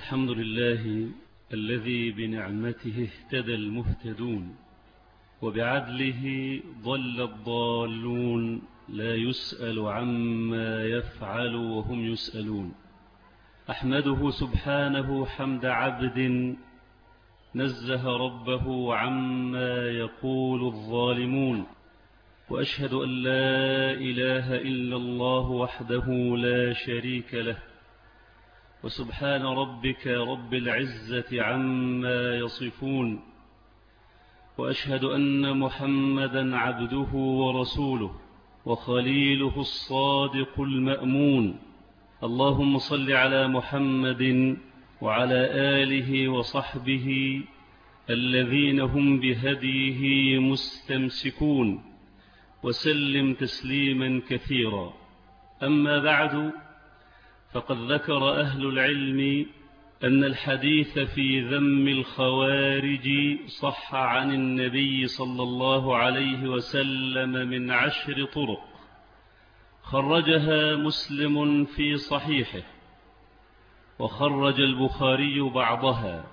الحمد لله الذي بنعمته اهتدى المهتدون وبعدله ضل الضالون لا يسأل عما يفعل وهم يسألون. أحمده سبحانه حمد عبد نزه ربه عما يقول الظالمون. وأشهد أن لا إله إلا الله وحده لا شريك له. وسبحان ربك رب العزة عما يصفون وأشهد أن محمدا عبده ورسوله وخليله الصادق المأمون اللهم صل على محمد وعلى آله وصحبه الذين هم بهديه مستمسكون وسلم تسليما كثيرا. أما بعد فقد ذكر أهل العلم أن الحديث في ذم الخوارج صح عن النبي صلى الله عليه وسلم من عشر طرق. خرجها مسلم في صحيحه وخرج البخاري بعضها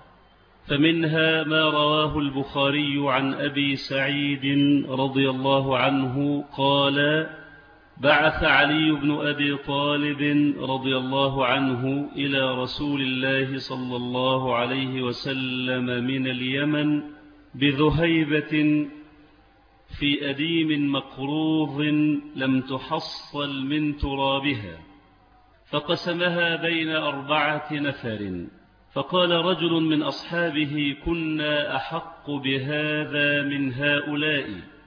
فمنها ما رواه البخاري عن أبي سعيد رضي الله عنه قال بعث علي بن أبي طالب رضي الله عنه إلى رسول الله صلى الله عليه وسلم من اليمن بذهيبة في أديم مقروض لم تحصل من ترابها فقسمها بين أربعة نفر. فقال رجل من أصحابه كنا أحق بهذا من هؤلاء.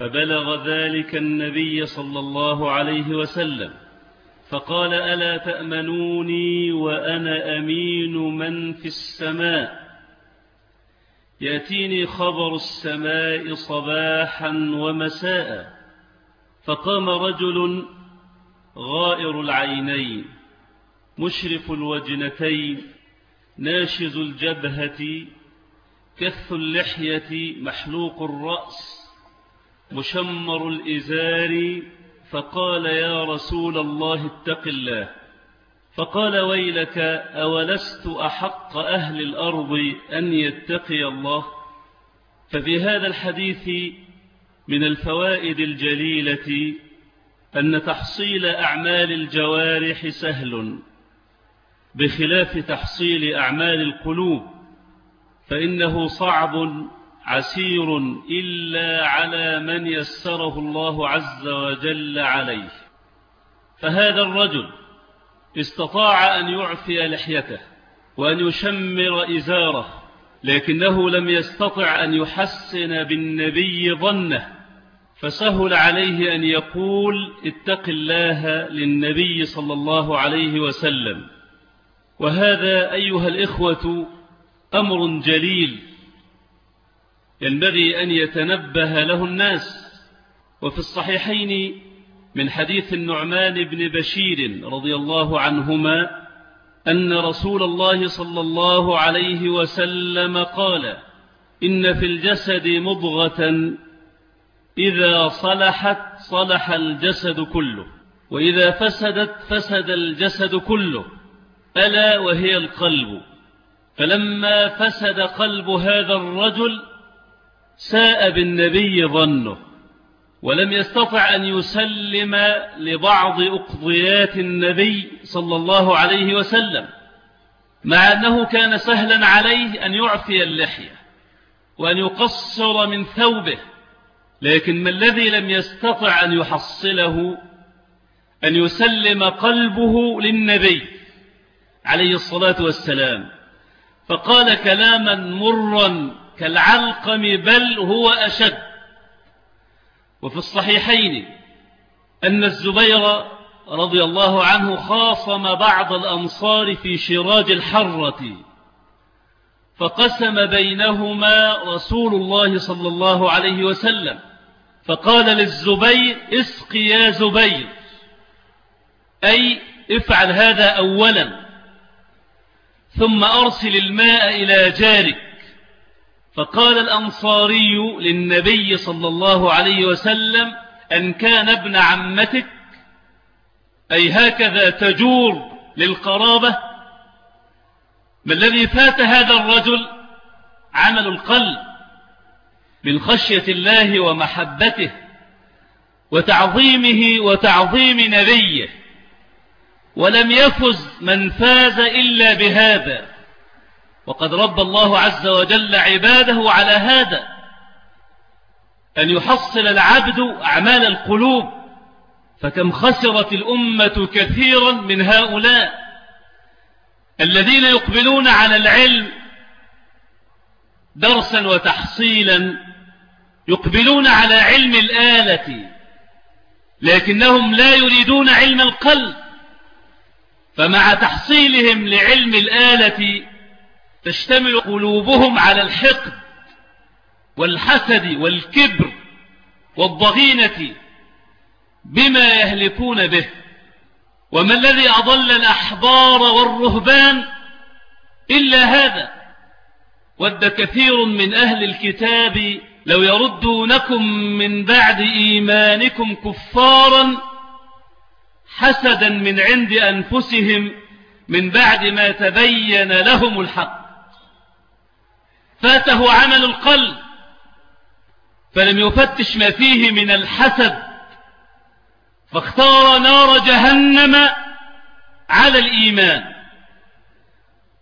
فبلغ ذلك النبي صلى الله عليه وسلم فقال ألا تأمنوني وأنا أمين من في السماء؟ يأتيني خبر السماء صباحا ومساء فقام رجل غائر العينين مشرف الوجنتين ناشز الجبهة كث اللحية محلوق الرأس مشمر الإزار فقال يا رسول الله اتق الله. فقال ويلك أولست أحق أهل الأرض أن يتقي الله؟ ففي هذا الحديث من الفوائد الجليلة أن تحصيل أعمال الجوارح سهل. بخلاف تحصيل أعمال القلوب فإنه صعب عسير إلا على من يسره الله عز وجل عليه. فهذا الرجل استطاع أن يعفي لحيته وأن يشمر إزاره لكنه لم يستطع أن يحسن بالنبي ظنه فسهل عليه أن يقول اتق الله للنبي صلى الله عليه وسلم. وهذا أيها الإخوة أمر جليل. ينبغي أن يتنبه له الناس. وفي الصحيحين من حديث النعمان بن بشير رضي الله عنهما أن رسول الله صلى الله عليه وسلم قال إن في الجسد مضغة إذا صلحت صلح الجسد كله وإذا فسدت فسد الجسد كله ألا وهي القلب. فلما فسد قلب هذا الرجل ساء بالنبي ظنه ولم يستطع أن يسلم لبعض أقضيات النبي صلى الله عليه وسلم مع أنه كان سهلا عليه أن يعفي اللحية وأن يقصر من ثوبه لكن ما الذي لم يستطع أن يحصله؟ أن يسلم قلبه للنبي عليه الصلاة والسلام فقال كلاما مرا كالعلقم بل هو أشد. وفي الصحيحين أن الزبير رضي الله عنه خاصم بعض الأنصار في شراج الحرة فقسم بينهما رسول الله صلى الله عليه وسلم فقال للزبير اسق يا زبير أي افعل هذا أولا ثم أرسل الماء إلى جارك فقال الأنصاري للنبي صلى الله عليه وسلم أن كان ابن عمتك أي هكذا تجور للقرابة ما الذي فات هذا الرجل عمل القلب من خشية الله ومحبته وتعظيمه وتعظيم نبيه ولم يفز من فاز إلا بهذا. وقد رب الله عز وجل عباده على هذا أن يحصل العبد أعمال القلوب فكم خسرت الأمة كثيرا من هؤلاء الذين يقبلون على العلم درسا وتحصيلا يقبلون على علم الآلة لكنهم لا يريدون علم القلب فمع تحصيلهم لعلم الآلة تشتمل قلوبهم على الحقد والحسد والكبر والضغينة بما يهلكون به. وما الذي أضل الأحبار والرهبان إلا هذا. ود كثير من أهل الكتاب لو يردونكم من بعد إيمانكم كفارا حسدا من عند أنفسهم من بعد ما تبين لهم الحق. فاته عمل القلب فلم يفتش ما فيه من الحسد فاختار نار جهنم على الإيمان.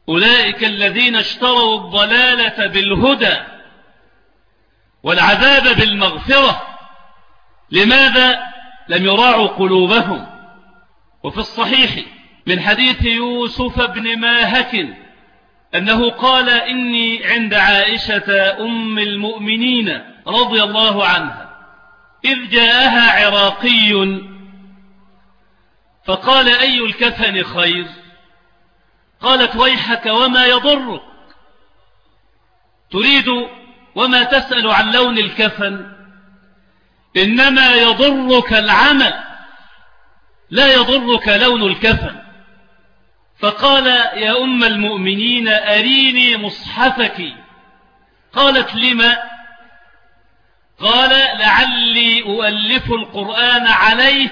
أولئك الذين اشتروا الضلالة بالهدى والعذاب بالمغفرة لماذا؟ لم يراعوا قلوبهم. وفي الصحيح من حديث يوسف بن ماهك أنه قال إني عند عائشة أم المؤمنين رضي الله عنها إذ جاءها عراقي فقال أي الكفن خير؟ قالت ويحك وما يضرك؟ تريد وما تسأل عن لون الكفن؟ إنما يضرك العمل لا يضرك لون الكفن. فقال يا أم المؤمنين أريني مصحفك. قالت لما؟ قال لعلي أؤلف القرآن عليه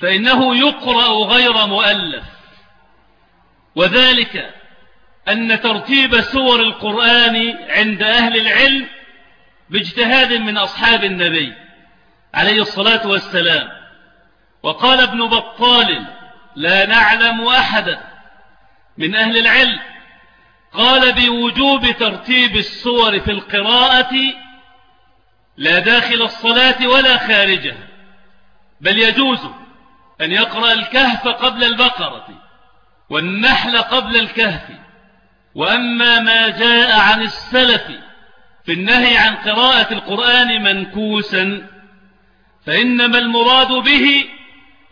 فإنه يقرأ غير مؤلف. وذلك أن ترتيب سور القرآن عند أهل العلم باجتهاد من أصحاب النبي عليه الصلاة والسلام. وقال ابن بطال لا نعلم أحدا من أهل العلم قال بوجوب ترتيب السور في القراءة لا داخل الصلاة ولا خارجها بل يجوز أن يقرأ الكهف قبل البقرة والنحل قبل الكهف. وأما ما جاء عن السلف في النهي عن قراءة القرآن منكوسا فإنما المراد به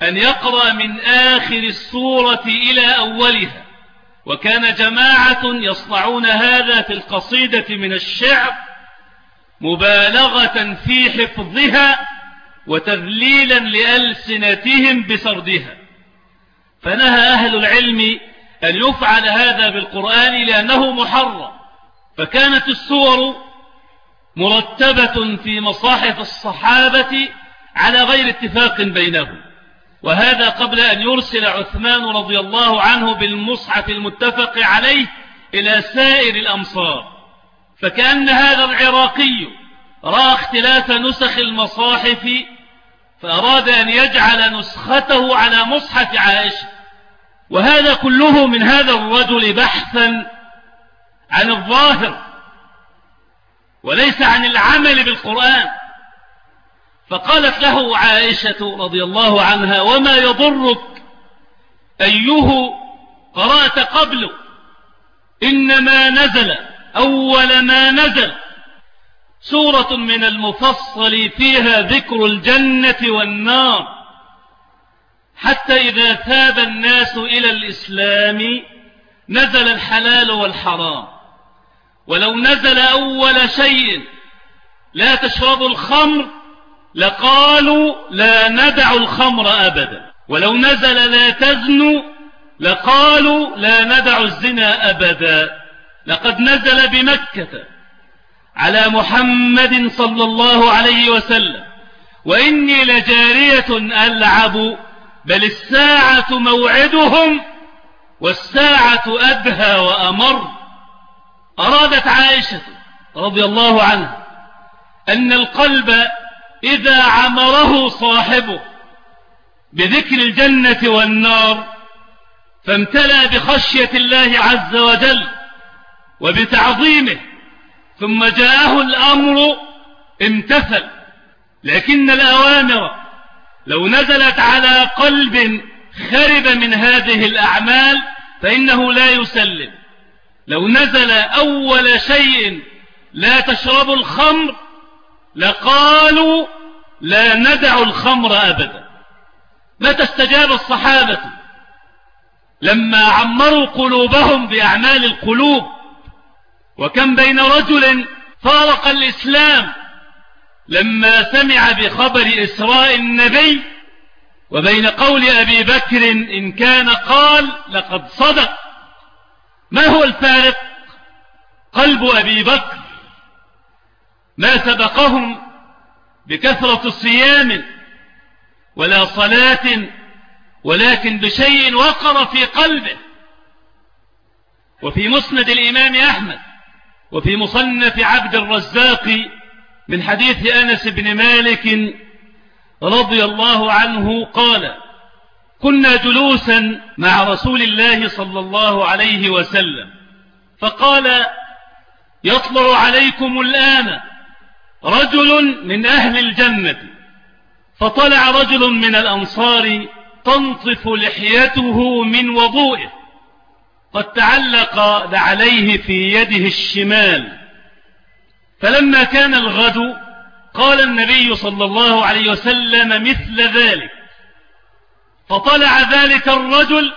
أن يقرأ من آخر السورة إلى أولها. وكان جماعة يصنعون هذا في القصيدة من الشعر مبالغة في حفظها وتذليلا لألسنتهم بسردها. فنهى أهل العلم أن يفعل هذا بالقرآن لأنه محرم. فكانت السور مرتبة في مصاحف الصحابة على غير اتفاق بينهم. وهذا قبل أن يرسل عثمان رضي الله عنه بالمصحف المتفق عليه إلى سائر الأمصار. فكأن هذا العراقي رأى اختلاف نسخ المصاحف فأراد أن يجعل نسخته على مصحف عائشة. وهذا كله من هذا الرجل بحثا عن الظاهر وليس عن العمل بالقرآن. فقالت له عائشة رضي الله عنها وما يضرك أيه قرأت قبله إنما نزل أول ما نزل. سورة من المفصل فيها ذكر الجنة والنار. حتى إذا ثاب الناس إلى الإسلام نزل الحلال والحرام. ولو نزل أول شيء لا تشربوا الخمر لقالوا لا ندع الخمر أبدا. ولو نزل لا تزنوا لقالوا لا ندع الزنا أبدا. لقد نزل بمكة على محمد صلى الله عليه وسلم. وإني لجارية ألعب بل الساعة موعدهم والساعة أدهى وأمر. أرادت عائشة رضي الله عنها أن القلب إذا عمره صاحبه بذكر الجنة والنار فامتلأ بخشية الله عز وجل وبتعظيمه ثم جاءه الأمر امتثل. لكن الأوامر لو نزلت على قلب خرب من هذه الأعمال فإنه لا يسلم. لو نزل أول شيء لا تشربوا الخمر لقالوا لا ندع الخمر أبدا. متى استجاب الصحابة؟ لما عمروا قلوبهم بأعمال القلوب وكم بين رجل فارق الإسلام لما سمع بخبر إسراء النبي وبين قول أبي بكر إن كان قال لقد صدق. ما هو الفارق؟ قلب أبي بكر ما سبقهم بكثرة صيام ولا صلاة ولكن بشيء وقر في قلبه. وفي مسند الإمام أحمد وفي مصنف عبد الرزاق من حديث أنس بن مالك رضي الله عنه قال كنا جلوسا مع رسول الله صلى الله عليه وسلم فقال يطلع عليكم الآن رجل من أهل الجنة فطلع رجل من الأنصار تنطف لحيته من وضوئه قد تعلق عليه في يده الشمال. فلما كان الغد قال النبي صلى الله عليه وسلم مثل ذلك. فطلع ذلك الرجل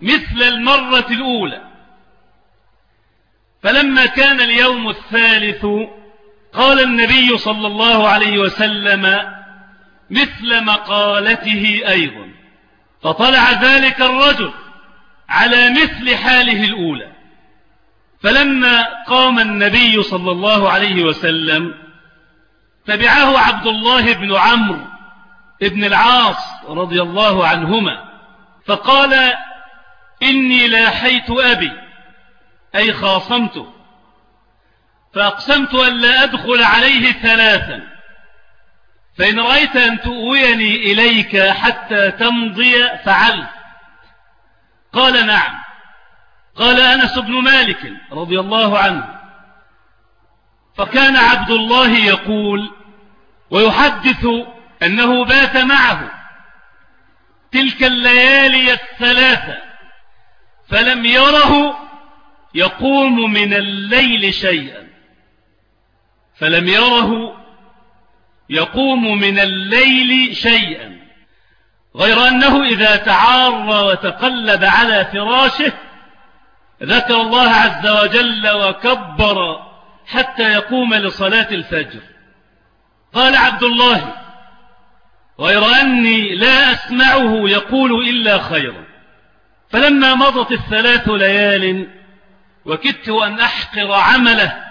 مثل المرة الأولى. فلما كان اليوم الثالث قال النبي صلى الله عليه وسلم مثل مقالته أيضا. فطلع ذلك الرجل على مثل حاله الأولى. فلما قام النبي صلى الله عليه وسلم تبعه عبد الله بن عمرو ابن العاص رضي الله عنهما. فقال إني لاحيت أبي أي خاصمته. فأقسمت أن لا أدخل عليه ثلاثا. فإن رأيت أن تؤويني إليك حتى تمضي فعلت. قال نعم. قال أنس بن مالك رضي الله عنه فكان عبد الله يقول ويحدث أنه بات معه تلك الليالي الثلاثة فلم يره يقوم من الليل شيئا. فلم يره يقوم من الليل شيئا غير أنه إذا تعار وتقلب على فراشه ذكر الله عز وجل وكبر حتى يقوم لصلاة الفجر. قال عبد الله غير أني لا أسمعه يقول إلا خيرا. فلما مضت الثلاث ليال وكدت أن أحقر عمله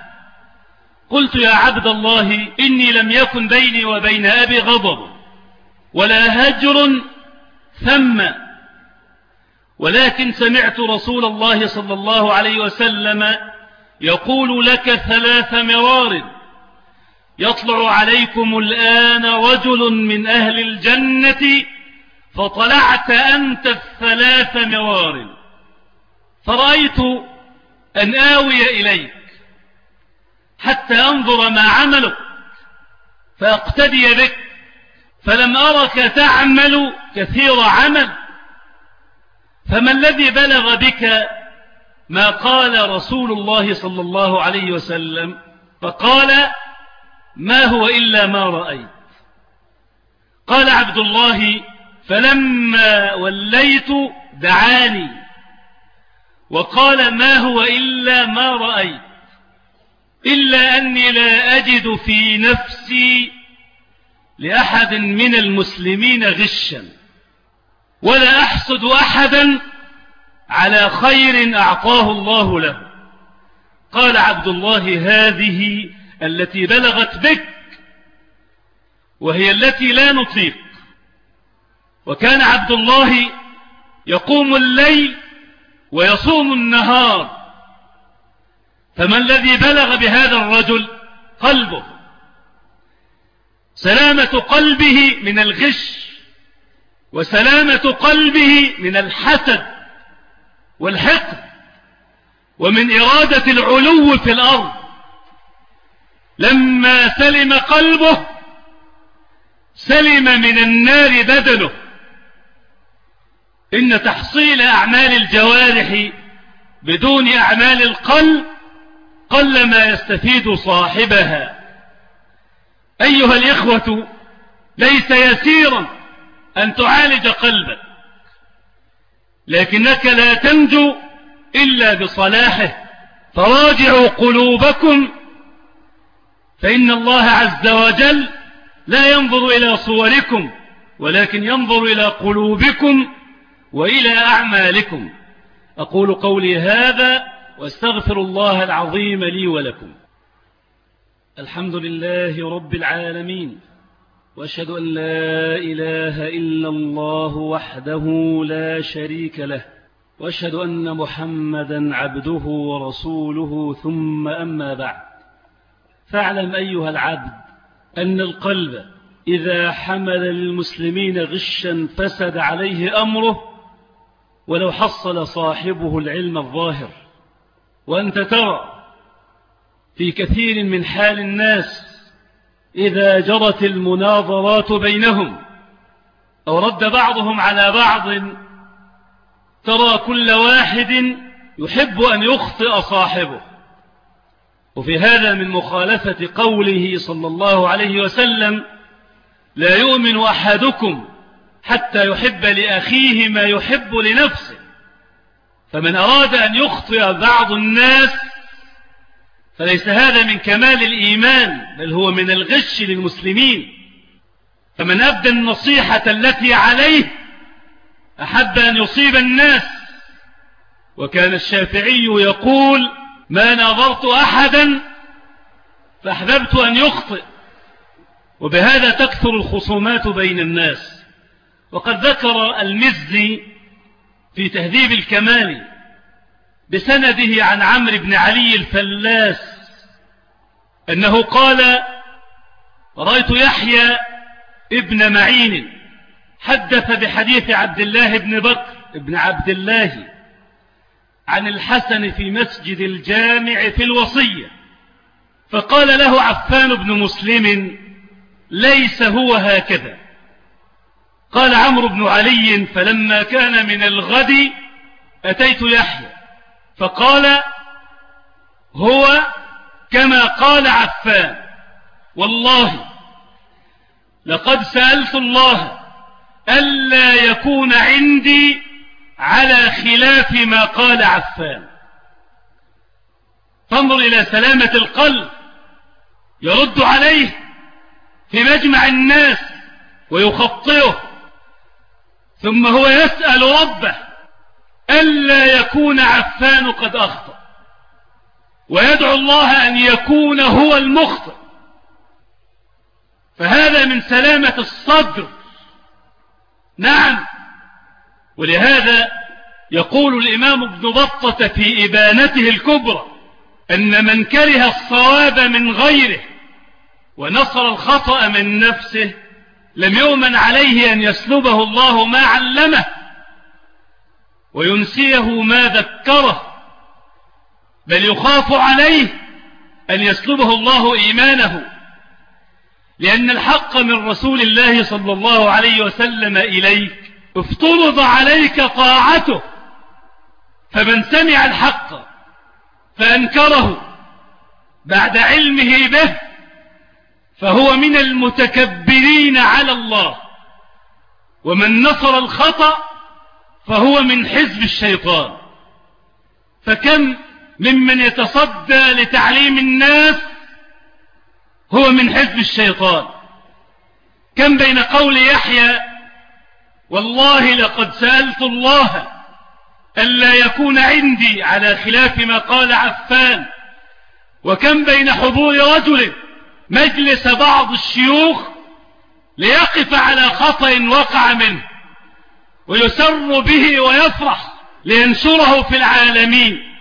قلت يا عبد الله إني لم يكن بيني وبين أبي غضب ولا هجر ثم ولكن سمعت رسول الله صلى الله عليه وسلم يقول لك ثلاث مرار يطلع عليكم الآن رجل من أهل الجنة فطلعت أنت الثلاث مرار فرأيت أن آوي إليك. حتى أنظر ما عملك فأقتدي بك فلم أرك تعمل كثير عمل. فما الذي بلغ بك ما قال رسول الله صلى الله عليه وسلم؟ فقال ما هو إلا ما رأيت. قال عبد الله فلما وليت دعاني. وقال ما هو إلا ما رأيت. إلا أني لا أجد في نفسي لأحد من المسلمين غشا ولا أحسد أحدا على خير أعطاه الله له. قال عبد الله هذه التي بلغت بك وهي التي لا نطيق. وكان عبد الله يقوم الليل ويصوم النهار. فما الذي بلغ بهذا الرجل قلبه؟ سلامة قلبه من الغش وسلامة قلبه من الحسد والحقد ومن إرادة العلو في الأرض. لما سلم قلبه سلم من النار بدنه. إن تحصيل أعمال الجوارح بدون أعمال القلب قل ما يستفيد صاحبها. أيها الإخوة ليس يسيرا أن تعالج قلبك لكنك لا تنجو إلا بصلاحه. فراجعوا قلوبكم فإن الله عز وجل لا ينظر إلى صوركم ولكن ينظر إلى قلوبكم وإلى أعمالكم. أقول قولي هذا واستغفر الله العظيم لي ولكم. الحمد لله رب العالمين وأشهد أن لا إله إلا الله وحده لا شريك له وأشهد أن محمدا عبده ورسوله ثم أما بعد. فاعلم أيها العبد أن القلب إذا حمل للمسلمين غشا فسد عليه أمره ولو حصل صاحبه العلم الظاهر. وأنت ترى في كثير من حال الناس إذا جرت المناظرات بينهم أو رد بعضهم على بعض ترى كل واحد يحب أن يخطئ صاحبه. وفي هذا من مخالفة قوله صلى الله عليه وسلم لا يؤمن أحدكم حتى يحب لأخيه ما يحب لنفسه فمن أراد أن يخطئ بعض الناس فليس هذا من كمال الإيمان بل هو من الغش للمسلمين. فمن أبدى النصيحة التي عليه أحب أن يصيب الناس. وكان الشافعي يقول ما نظرت أحدا فأحببت أن يخطئ. وبهذا تكثر الخصومات بين الناس. وقد ذكر المزي في تهذيب الكمال بسنده عن عمرو بن علي الفلاس أنه قال رأيت يحيى ابن معين حدث بحديث عبد الله بن بكر ابن عبد الله عن الحسن في مسجد الجامع في الوصية فقال له عفان بن مسلم ليس هو هكذا. قال عمرو بن علي فلما كان من الغد أتيت يحيى. فقال هو كما قال عفان والله لقد سألت الله ألا يكون عندي على خلاف ما قال عفان. فانظر إلى سلامة القلب يرد عليه في مجمع الناس ويخطئه. ثم هو يسأل ربه ألا يكون عفان قد أخطأ؟ ويدعو الله أن يكون هو المخطئ. فهذا من سلامة الصدر. نعم ولهذا يقول الإمام ابن بطة في إبانته الكبرى أن من كره الصواب من غيره ونصر الخطأ من نفسه لم يؤمن عليه أن يسلبه الله ما علمه وينسيه ما ذكره بل يخاف عليه أن يسلبه الله إيمانه لأن الحق من رسول الله صلى الله عليه وسلم إليك افترض عليك طاعته فمن سمع الحق فأنكره بعد علمه به فهو من المتكبرين على الله. ومن نصر الخطأ فهو من حزب الشيطان. فكم ممن يتصدى لتعليم الناس هو من حزب الشيطان. كم بين قول يحيى والله لقد سألت الله ألا يكون عندي على خلاف ما قال عفان. وكم بين حضور رجل مجلس بعض الشيوخ ليقف على خطأ وقع منه ويسر به ويفرح لينشره في العالمين.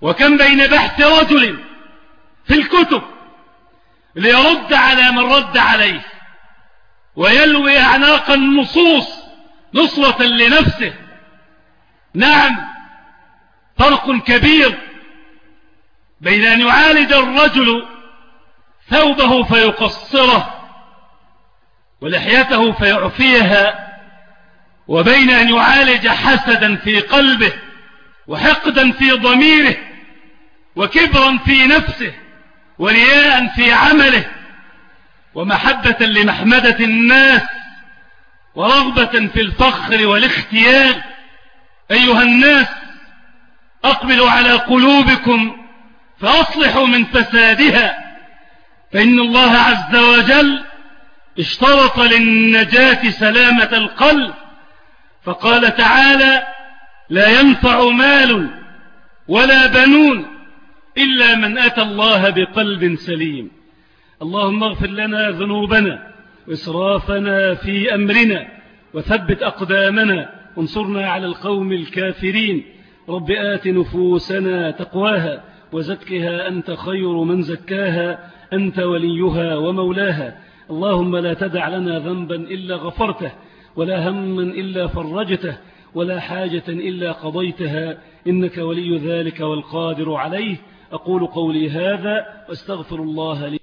وكم بين بحث رجل في الكتب ليرد على من رد عليه ويلوي أعناق النصوص نصرة لنفسه. نعم فرق كبير بين أن يعالج الرجل ثوبه فيقصره ولحيته فيعفيها وبين أن يعالج حسدا في قلبه وحقدا في ضميره وكبرا في نفسه ورياء في عمله ومحبة لمحمدة الناس ورغبة في الفخر والاختيار أيها الناس أقبلوا على قلوبكم فأصلحوا من فسادها. فإن الله عز وجل اشترط للنجاة سلامة القلب فقال تعالى لا ينفع مال ولا بنون إلا من أتى الله بقلب سليم. اللهم اغفر لنا ذنوبنا وإسرافنا في أمرنا وثبت أقدامنا وانصرنا على القوم الكافرين. رب آت نفوسنا تقواها وزكها أنت خير من زكاها. أنت وليها ومولاها. اللهم لا تدع لنا ذنبا إلا غفرته ولا هما إلا فرجته ولا حاجة إلا قضيتها. إنك ولي ذلك والقادر عليه. أقول قولي هذا وأستغفر الله لي